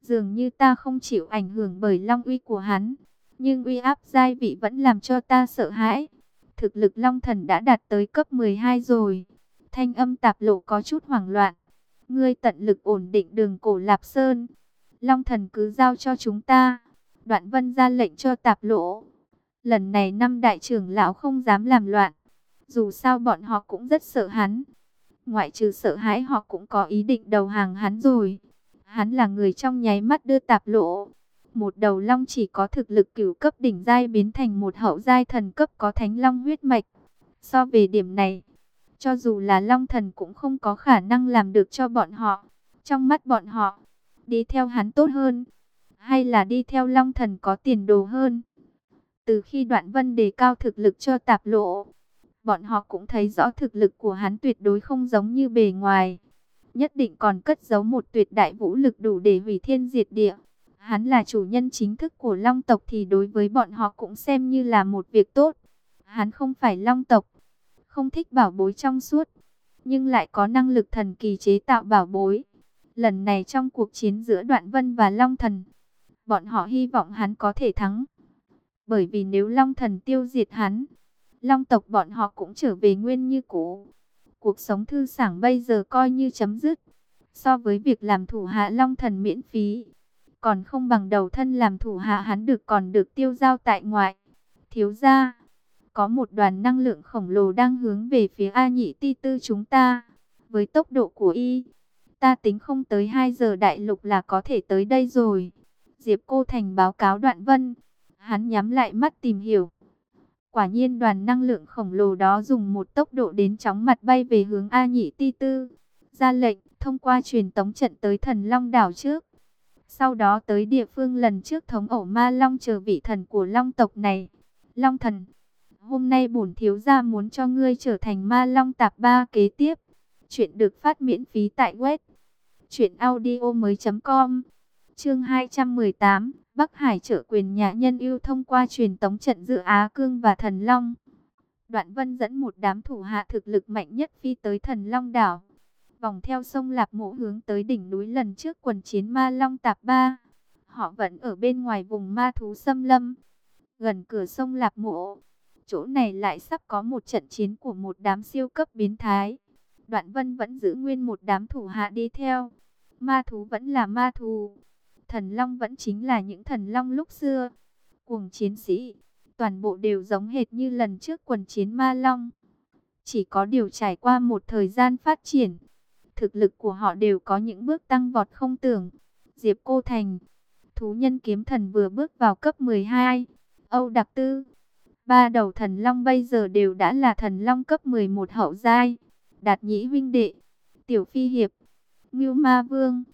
Dường như ta không chịu ảnh hưởng bởi Long uy của hắn. Nhưng uy áp giai vị vẫn làm cho ta sợ hãi. Thực lực Long Thần đã đạt tới cấp 12 rồi. Thanh âm tạp lộ có chút hoảng loạn. Ngươi tận lực ổn định đường cổ Lạp Sơn. Long Thần cứ giao cho chúng ta. Đoạn vân ra lệnh cho tạp lộ Lần này năm đại trưởng lão không dám làm loạn. Dù sao bọn họ cũng rất sợ hắn. Ngoại trừ sợ hãi họ cũng có ý định đầu hàng hắn rồi. Hắn là người trong nháy mắt đưa tạp lộ. Một đầu long chỉ có thực lực cửu cấp đỉnh giai biến thành một hậu giai thần cấp có thánh long huyết mạch. So về điểm này, cho dù là long thần cũng không có khả năng làm được cho bọn họ. Trong mắt bọn họ, đi theo hắn tốt hơn, hay là đi theo long thần có tiền đồ hơn. Từ khi đoạn vân đề cao thực lực cho tạp lộ, bọn họ cũng thấy rõ thực lực của hắn tuyệt đối không giống như bề ngoài. Nhất định còn cất giấu một tuyệt đại vũ lực đủ để hủy thiên diệt địa. Hắn là chủ nhân chính thức của Long tộc thì đối với bọn họ cũng xem như là một việc tốt. Hắn không phải Long tộc, không thích bảo bối trong suốt, nhưng lại có năng lực thần kỳ chế tạo bảo bối. Lần này trong cuộc chiến giữa Đoạn Vân và Long Thần, bọn họ hy vọng hắn có thể thắng. Bởi vì nếu Long Thần tiêu diệt hắn, Long tộc bọn họ cũng trở về nguyên như cũ. Cuộc sống thư sảng bây giờ coi như chấm dứt. So với việc làm thủ hạ Long Thần miễn phí, còn không bằng đầu thân làm thủ hạ hắn được còn được tiêu giao tại ngoại. Thiếu gia, có một đoàn năng lượng khổng lồ đang hướng về phía A Nhị Ti Tư chúng ta. Với tốc độ của y, ta tính không tới 2 giờ đại lục là có thể tới đây rồi. Diệp Cô Thành báo cáo đoạn vân. Hắn nhắm lại mắt tìm hiểu. Quả nhiên đoàn năng lượng khổng lồ đó dùng một tốc độ đến chóng mặt bay về hướng A Nhị Ti Tư. Ra lệnh, thông qua truyền tống trận tới thần Long đảo trước. Sau đó tới địa phương lần trước thống ổ ma Long chờ vị thần của Long tộc này. Long thần, hôm nay bổn thiếu gia muốn cho ngươi trở thành ma Long tạp ba kế tiếp. Chuyện được phát miễn phí tại web. Chuyện audio mới.com Chương 218 Bắc Hải trợ quyền nhà nhân ưu thông qua truyền tống trận giữa Á Cương và Thần Long. Đoạn Vân dẫn một đám thủ hạ thực lực mạnh nhất phi tới Thần Long đảo. Vòng theo sông Lạp Mộ hướng tới đỉnh núi lần trước quần chiến Ma Long Tạp Ba. Họ vẫn ở bên ngoài vùng ma thú xâm lâm. Gần cửa sông Lạp Mộ. Chỗ này lại sắp có một trận chiến của một đám siêu cấp biến thái. Đoạn Vân vẫn giữ nguyên một đám thủ hạ đi theo. Ma thú vẫn là ma thú Thần Long vẫn chính là những thần Long lúc xưa. Cuồng chiến sĩ, toàn bộ đều giống hệt như lần trước quần chiến Ma Long. Chỉ có điều trải qua một thời gian phát triển, thực lực của họ đều có những bước tăng vọt không tưởng. Diệp Cô Thành, thú nhân kiếm thần vừa bước vào cấp 12, Âu Đặc Tư. Ba đầu thần long bây giờ đều đã là thần long cấp 11 hậu giai. Đạt Nhĩ huynh đệ, Tiểu Phi hiệp, Ngưu Ma Vương,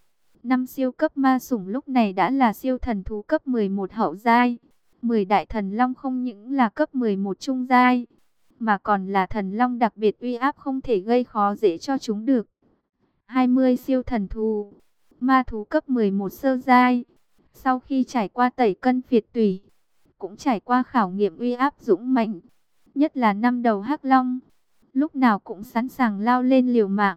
Năm siêu cấp ma sủng lúc này đã là siêu thần thú cấp 11 hậu giai. 10 đại thần long không những là cấp 11 trung giai, mà còn là thần long đặc biệt uy áp không thể gây khó dễ cho chúng được. 20 siêu thần thú, ma thú cấp 11 sơ giai. Sau khi trải qua tẩy cân phiệt tùy, cũng trải qua khảo nghiệm uy áp dũng mạnh, nhất là năm đầu hắc long, lúc nào cũng sẵn sàng lao lên liều mạng.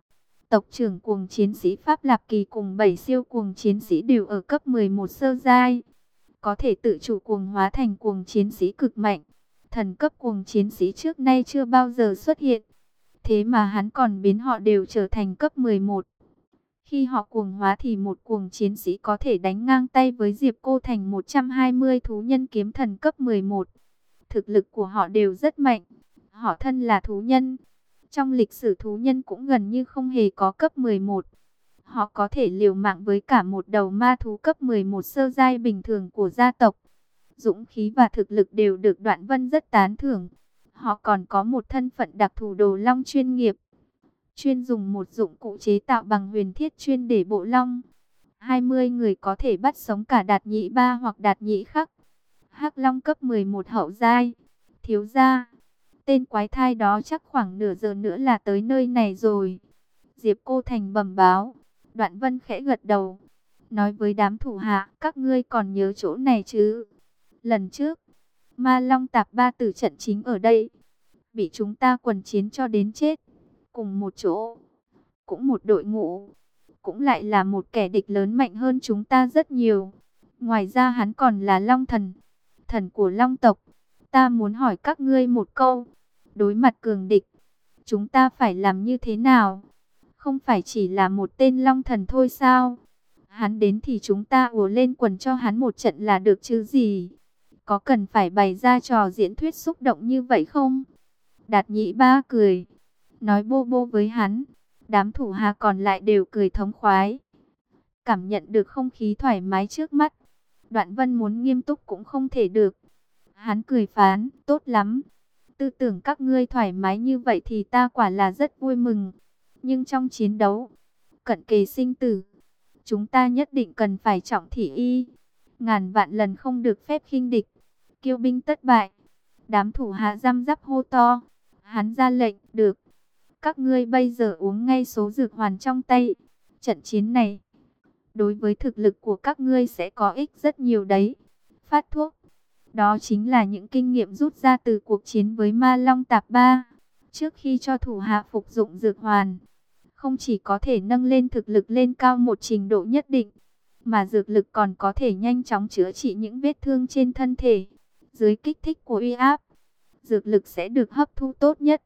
Tộc trưởng cuồng chiến sĩ Pháp Lạp Kỳ cùng 7 siêu cuồng chiến sĩ đều ở cấp 11 sơ giai. Có thể tự chủ cuồng hóa thành cuồng chiến sĩ cực mạnh. Thần cấp cuồng chiến sĩ trước nay chưa bao giờ xuất hiện. Thế mà hắn còn biến họ đều trở thành cấp 11. Khi họ cuồng hóa thì một cuồng chiến sĩ có thể đánh ngang tay với Diệp Cô Thành 120 thú nhân kiếm thần cấp 11. Thực lực của họ đều rất mạnh. Họ thân là thú nhân trong lịch sử thú nhân cũng gần như không hề có cấp 11. Họ có thể liều mạng với cả một đầu ma thú cấp 11 sơ giai bình thường của gia tộc. Dũng khí và thực lực đều được Đoạn Vân rất tán thưởng. Họ còn có một thân phận đặc thù đồ long chuyên nghiệp. Chuyên dùng một dụng cụ chế tạo bằng huyền thiết chuyên để bộ long. 20 người có thể bắt sống cả đạt nhị ba hoặc đạt nhị khắc. hắc long cấp 11 hậu giai. Thiếu gia Tên quái thai đó chắc khoảng nửa giờ nữa là tới nơi này rồi. Diệp Cô Thành bẩm báo. Đoạn Vân khẽ gật đầu. Nói với đám thủ hạ, các ngươi còn nhớ chỗ này chứ? Lần trước, Ma Long tạp ba tử trận chính ở đây. Bị chúng ta quần chiến cho đến chết. Cùng một chỗ. Cũng một đội ngũ. Cũng lại là một kẻ địch lớn mạnh hơn chúng ta rất nhiều. Ngoài ra hắn còn là Long Thần. Thần của Long tộc. Ta muốn hỏi các ngươi một câu. Đối mặt cường địch, chúng ta phải làm như thế nào? Không phải chỉ là một tên long thần thôi sao? Hắn đến thì chúng ta ùa lên quần cho hắn một trận là được chứ gì? Có cần phải bày ra trò diễn thuyết xúc động như vậy không? Đạt nhị ba cười, nói bô bô với hắn. Đám thủ hạ còn lại đều cười thống khoái. Cảm nhận được không khí thoải mái trước mắt. Đoạn vân muốn nghiêm túc cũng không thể được. Hắn cười phán, tốt lắm, tư tưởng các ngươi thoải mái như vậy thì ta quả là rất vui mừng. Nhưng trong chiến đấu, cận kề sinh tử, chúng ta nhất định cần phải trọng thị y. Ngàn vạn lần không được phép khinh địch, kiêu binh tất bại. Đám thủ hạ răm rắp hô to, hắn ra lệnh, được. Các ngươi bây giờ uống ngay số dược hoàn trong tay. Trận chiến này, đối với thực lực của các ngươi sẽ có ích rất nhiều đấy. Phát thuốc đó chính là những kinh nghiệm rút ra từ cuộc chiến với Ma Long Tạp Ba. Trước khi cho thủ hạ phục dụng dược hoàn, không chỉ có thể nâng lên thực lực lên cao một trình độ nhất định, mà dược lực còn có thể nhanh chóng chữa trị những vết thương trên thân thể. Dưới kích thích của uy áp, dược lực sẽ được hấp thu tốt nhất.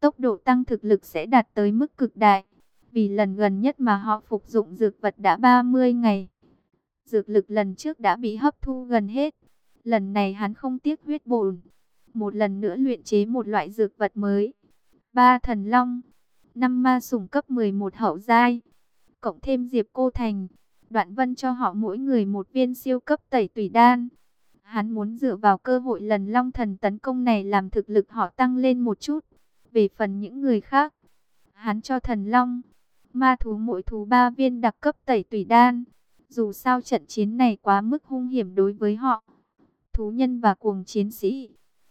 Tốc độ tăng thực lực sẽ đạt tới mức cực đại. Vì lần gần nhất mà họ phục dụng dược vật đã 30 ngày. Dược lực lần trước đã bị hấp thu gần hết. Lần này hắn không tiếc huyết bổn, một lần nữa luyện chế một loại dược vật mới. Ba thần long, năm ma sủng cấp 11 hậu giai, cộng thêm Diệp Cô Thành. Đoạn Vân cho họ mỗi người một viên siêu cấp tẩy tủy đan. Hắn muốn dựa vào cơ hội lần long thần tấn công này làm thực lực họ tăng lên một chút. Về phần những người khác, hắn cho thần long, ma thú mỗi thú ba viên đặc cấp tẩy tủy đan. Dù sao trận chiến này quá mức hung hiểm đối với họ. Thú nhân và cuồng chiến sĩ.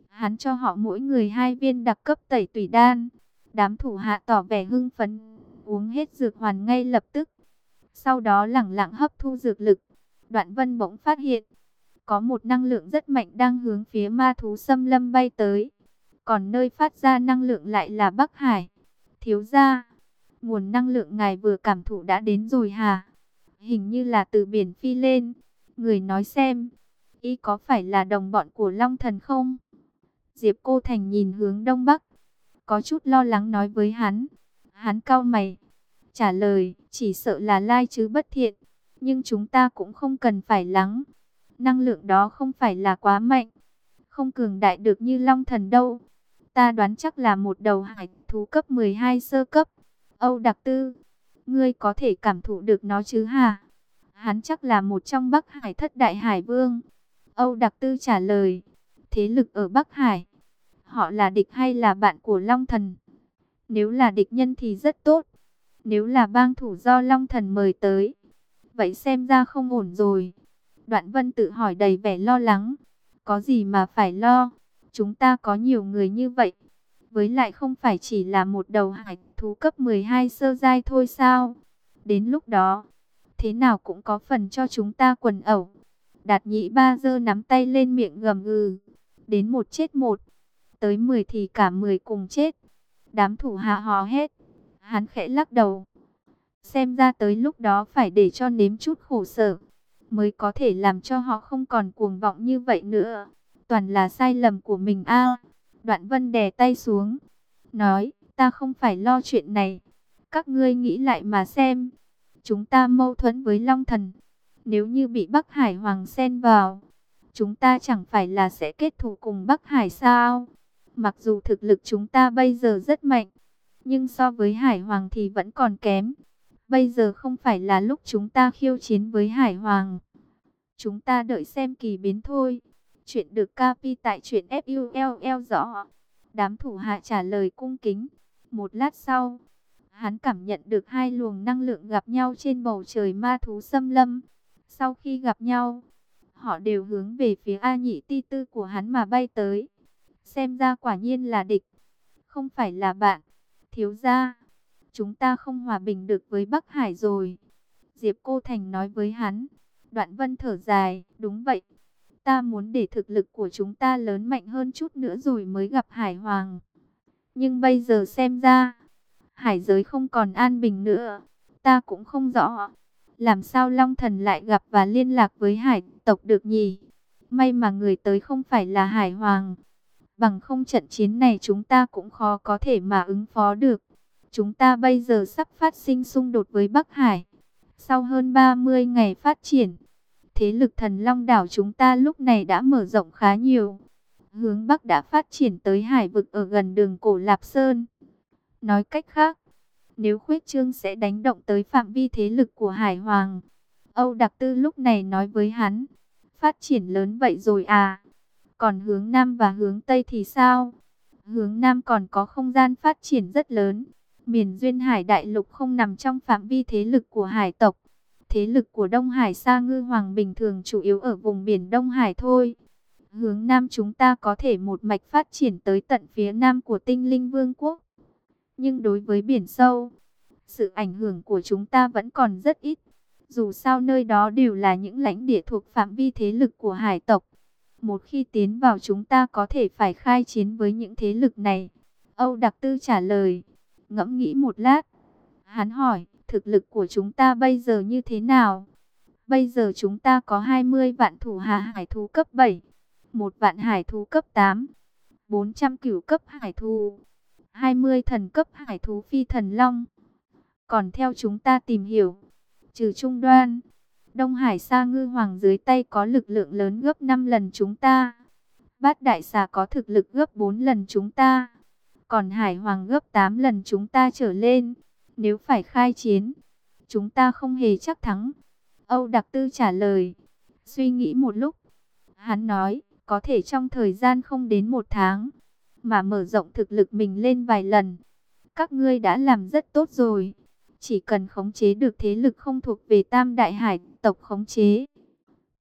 Hắn cho họ mỗi người hai viên đặc cấp tẩy tủy đan. Đám thủ hạ tỏ vẻ hưng phấn, uống hết dược hoàn ngay lập tức. Sau đó lẳng lặng hấp thu dược lực. Đoạn vân bỗng phát hiện, có một năng lượng rất mạnh đang hướng phía ma thú xâm lâm bay tới. Còn nơi phát ra năng lượng lại là Bắc Hải. Thiếu gia, nguồn năng lượng ngài vừa cảm thụ đã đến rồi hả? Hình như là từ biển phi lên. Người nói xem, y có phải là đồng bọn của Long Thần không? Diệp Cô Thành nhìn hướng đông bắc, có chút lo lắng nói với hắn. Hắn cau mày, trả lời, chỉ sợ là lai chứ bất thiện, nhưng chúng ta cũng không cần phải lắng. Năng lượng đó không phải là quá mạnh, không cường đại được như Long Thần đâu. Ta đoán chắc là một đầu hải thú cấp 12 sơ cấp. Âu Đặc Tư, ngươi có thể cảm thụ được nó chứ hả? Hắn chắc là một trong Bắc Hải thất đại hải vương. Âu Đặc Tư trả lời, thế lực ở Bắc Hải, họ là địch hay là bạn của Long Thần? Nếu là địch nhân thì rất tốt, nếu là bang thủ do Long Thần mời tới, vậy xem ra không ổn rồi. Đoạn Vân tự hỏi đầy vẻ lo lắng, có gì mà phải lo, chúng ta có nhiều người như vậy. Với lại không phải chỉ là một đầu hải thú cấp 12 sơ giai thôi sao? Đến lúc đó, thế nào cũng có phần cho chúng ta quần ẩu. Đạt nhị ba dơ nắm tay lên miệng gầm gừ. Đến một chết một. Tới 10 thì cả 10 cùng chết. Đám thủ hạ hò hết. Hắn khẽ lắc đầu. Xem ra tới lúc đó phải để cho nếm chút khổ sở. Mới có thể làm cho họ không còn cuồng vọng như vậy nữa. Toàn là sai lầm của mình a Đoạn vân đè tay xuống. Nói, ta không phải lo chuyện này. Các ngươi nghĩ lại mà xem. Chúng ta mâu thuẫn với Long Thần. Nếu như bị Bắc Hải Hoàng xen vào, chúng ta chẳng phải là sẽ kết thù cùng Bắc Hải sao? Mặc dù thực lực chúng ta bây giờ rất mạnh, nhưng so với Hải Hoàng thì vẫn còn kém. Bây giờ không phải là lúc chúng ta khiêu chiến với Hải Hoàng. Chúng ta đợi xem kỳ biến thôi. Chuyện được capi tại chuyện FULL rõ. Đám thủ hạ trả lời cung kính. Một lát sau, hắn cảm nhận được hai luồng năng lượng gặp nhau trên bầu trời ma thú xâm lâm. Sau khi gặp nhau, họ đều hướng về phía A nhị ti tư của hắn mà bay tới. Xem ra quả nhiên là địch, không phải là bạn. Thiếu gia, chúng ta không hòa bình được với Bắc Hải rồi. Diệp Cô Thành nói với hắn. Đoạn vân thở dài, đúng vậy. Ta muốn để thực lực của chúng ta lớn mạnh hơn chút nữa rồi mới gặp Hải Hoàng. Nhưng bây giờ xem ra, hải giới không còn an bình nữa. Ta cũng không rõ, làm sao Long Thần lại gặp và liên lạc với hải tộc được nhỉ? May mà người tới không phải là Hải Hoàng. Bằng không trận chiến này chúng ta cũng khó có thể mà ứng phó được. Chúng ta bây giờ sắp phát sinh xung đột với Bắc Hải. Sau hơn 30 ngày phát triển, thế lực thần Long đảo chúng ta lúc này đã mở rộng khá nhiều. Hướng Bắc đã phát triển tới hải vực ở gần đường cổ Lạp Sơn. Nói cách khác, nếu khuyết trương sẽ đánh động tới phạm vi thế lực của Hải Hoàng. Âu Đặc Tư lúc này nói với hắn, phát triển lớn vậy rồi à? Còn hướng Nam và hướng Tây thì sao? Hướng Nam còn có không gian phát triển rất lớn. Miền Duyên Hải Đại Lục không nằm trong phạm vi thế lực của hải tộc. Thế lực của Đông Hải Sa Ngư Hoàng bình thường chủ yếu ở vùng biển Đông Hải thôi. Hướng Nam chúng ta có thể một mạch phát triển tới tận phía Nam của tinh linh vương quốc. Nhưng đối với biển sâu, sự ảnh hưởng của chúng ta vẫn còn rất ít. Dù sao nơi đó đều là những lãnh địa thuộc phạm vi thế lực của hải tộc. Một khi tiến vào chúng ta có thể phải khai chiến với những thế lực này. Âu Đặc Tư trả lời, ngẫm nghĩ một lát. Hắn hỏi, thực lực của chúng ta bây giờ như thế nào? Bây giờ chúng ta có 20 vạn thủ hạ hải thú cấp 7, một vạn hải thú cấp 8, 400 cửu cấp hải thú, 20 thần cấp hải thú phi thần long. Còn theo chúng ta tìm hiểu, trừ Trung Đoan, Đông Hải Sa Ngư Hoàng dưới tay có lực lượng lớn gấp 5 lần chúng ta. Bát Đại Xà có thực lực gấp 4 lần chúng ta. Còn Hải Hoàng gấp 8 lần chúng ta trở lên. Nếu phải khai chiến, chúng ta không hề chắc thắng. Âu Đặc Tư trả lời. Suy nghĩ một lúc, hắn nói, có thể trong thời gian không đến một tháng, mà mở rộng thực lực mình lên vài lần. Các ngươi đã làm rất tốt rồi. Chỉ cần khống chế được thế lực không thuộc về Tam Đại Hải tộc khống chế.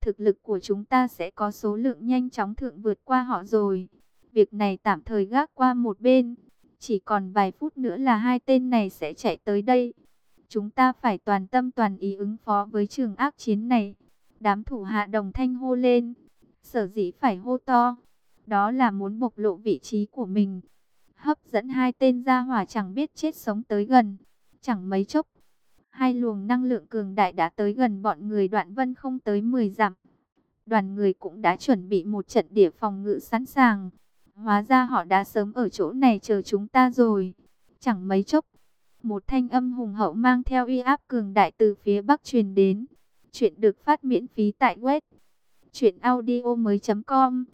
Thực lực của chúng ta sẽ có số lượng nhanh chóng thượng vượt qua họ rồi. Việc này tạm thời gác qua một bên. Chỉ còn vài phút nữa là hai tên này sẽ chạy tới đây. Chúng ta phải toàn tâm toàn ý ứng phó với trường ác chiến này. Đám thủ hạ đồng thanh hô lên. Sở dĩ phải hô to. Đó là muốn bộc lộ vị trí của mình. Hấp dẫn hai tên ra hỏa chẳng biết chết sống tới gần. Chẳng mấy chốc. Hai luồng năng lượng cường đại đã tới gần bọn người đoạn vân không tới 10 dặm. Đoàn người cũng đã chuẩn bị một trận địa phòng ngự sẵn sàng. Hóa ra họ đã sớm ở chỗ này chờ chúng ta rồi. Chẳng mấy chốc. Một thanh âm hùng hậu mang theo uy áp cường đại từ phía bắc truyền đến. Chuyện được phát miễn phí tại web. truyệnaudiomoi.com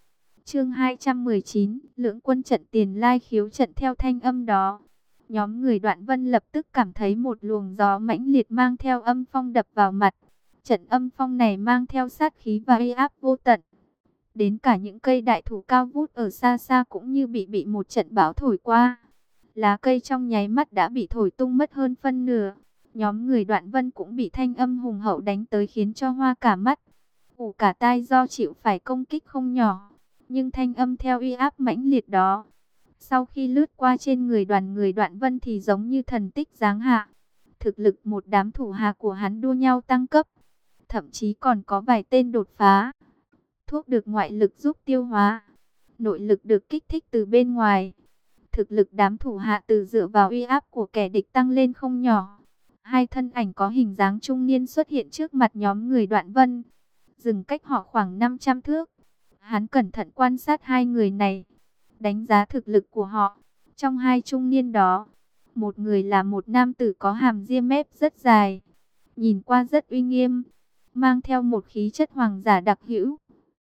Chương 219, lưỡng quân trận tiền lai khiếu trận theo thanh âm đó. Nhóm người đoạn vân lập tức cảm thấy một luồng gió mãnh liệt mang theo âm phong đập vào mặt. Trận âm phong này mang theo sát khí và uy áp vô tận. Đến cả những cây đại thụ cao vút ở xa xa cũng như bị bị một trận bão thổi qua. Lá cây trong nháy mắt đã bị thổi tung mất hơn phân nửa. Nhóm người đoạn vân cũng bị thanh âm hùng hậu đánh tới khiến cho hoa cả mắt. Ủ cả tai do chịu phải công kích không nhỏ, nhưng thanh âm theo uy áp mãnh liệt đó. Sau khi lướt qua trên người đoàn người đoạn vân thì giống như thần tích giáng hạ. Thực lực một đám thủ hạ của hắn đua nhau tăng cấp. Thậm chí còn có vài tên đột phá. Thuốc được ngoại lực giúp tiêu hóa. Nội lực được kích thích từ bên ngoài. Thực lực đám thủ hạ từ dựa vào uy áp của kẻ địch tăng lên không nhỏ. Hai thân ảnh có hình dáng trung niên xuất hiện trước mặt nhóm người đoạn vân. Dừng cách họ khoảng 500 thước Hắn cẩn thận quan sát hai người này, đánh giá thực lực của họ. Trong hai trung niên đó, một người là một nam tử có hàm ria mép rất dài, nhìn qua rất uy nghiêm, mang theo một khí chất hoàng giả đặc hữu.